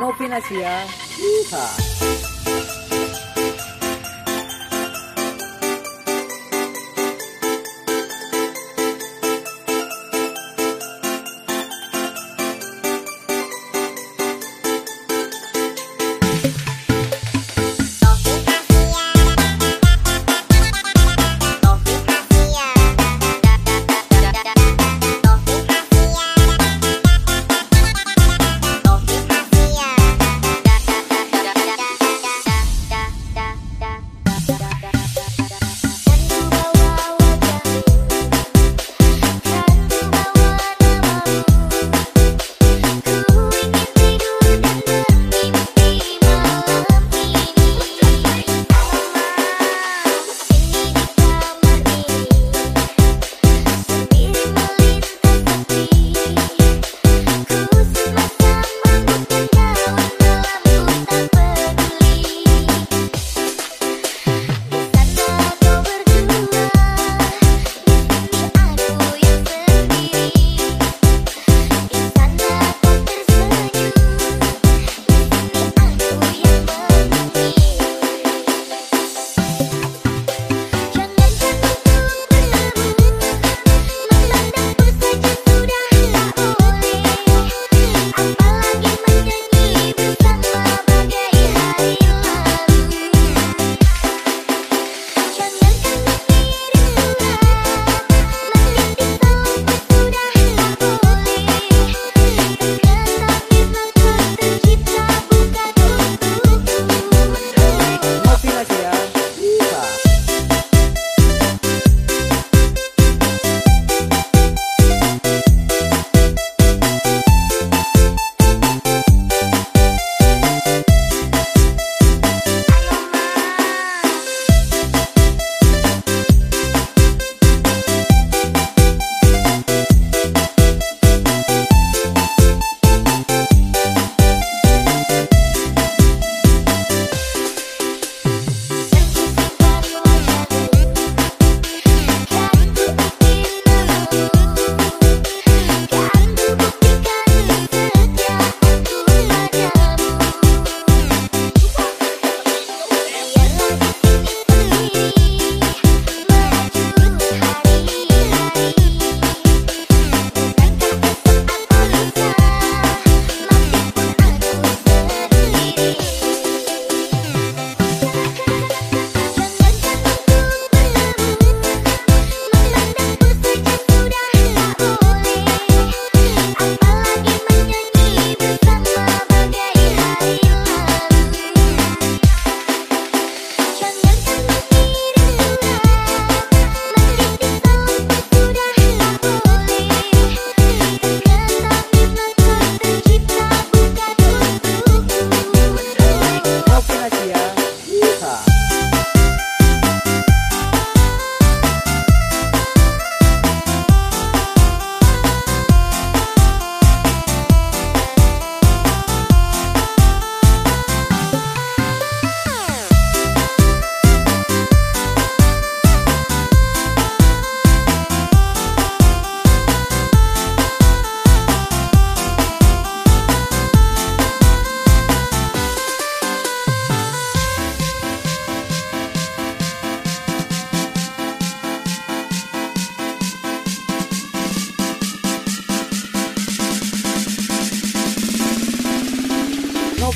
Novinasia. Yeehaw.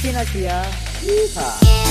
Pinatia. Yeehaw!